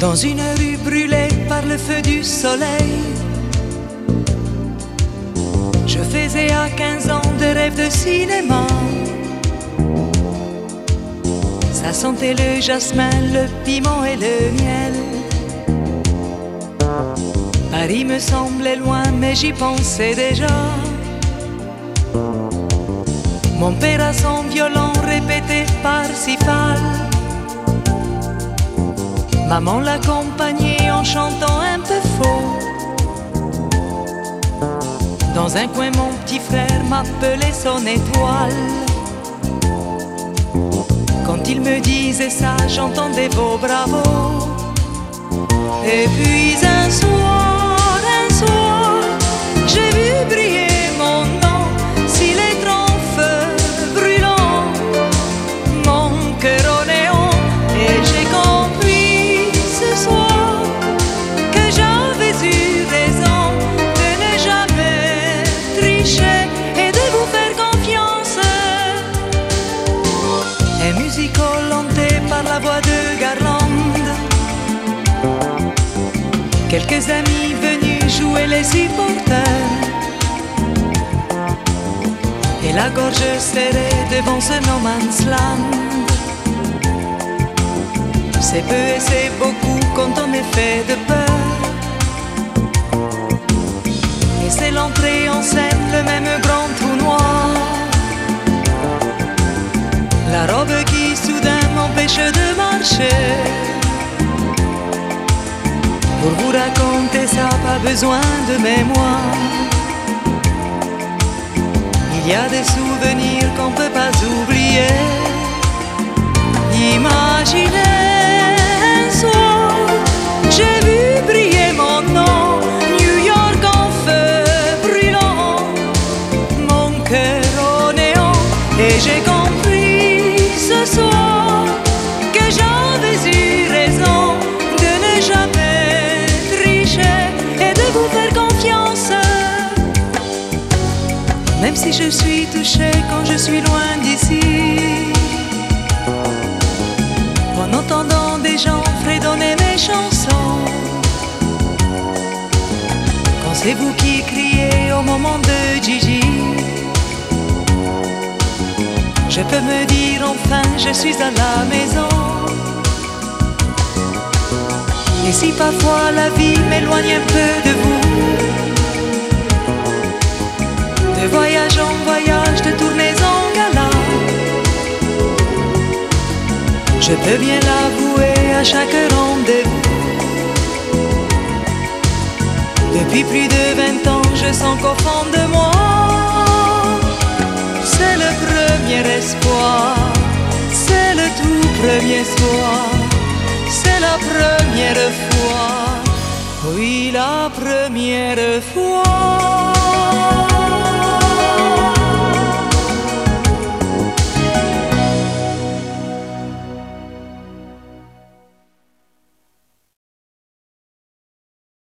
Dans une rue brûlée par le feu du soleil, je faisais à 15 ans des rêves de cinéma. Ça sentait le jasmin, le piment et le miel. Paris me semblait loin, mais j'y pensais déjà. Mon père a son violon répété par Sifal. Maman l'accompagnait en chantant un peu faux. Dans un coin, mon petit frère m'appelait son étoile. Quand il me disait ça, j'entendais vos bravos. Et puis un soir, par la voix de Garlande. Quelques amis venus jouer les supporters. Et la gorge serrée devant ce no man's land. C'est peu et c'est beaucoup quand on est fait de peur. Et c'est l'entrée en scène, le même grand raconter ça, pas besoin de mémoire. Il y a des souvenirs qu'on peut pas oublier. Imaginez un soir, j'ai vu briller mon nom, New York en feu brûlant, mon cœur au néon, et j'ai je suis touchée quand je suis loin d'ici. En entendant des gens fredonner mes chansons. Quand c'est vous qui criez au moment de Gigi. Je peux me dire enfin je suis à la maison. Et si parfois la vie m'éloigne un peu de vous, je peux bien l'avouer à chaque rendez-vous. Depuis plus de 20 ans, je sens qu'au fond de moi, c'est le premier espoir, c'est le tout premier soir, c'est la première fois, oui la première fois.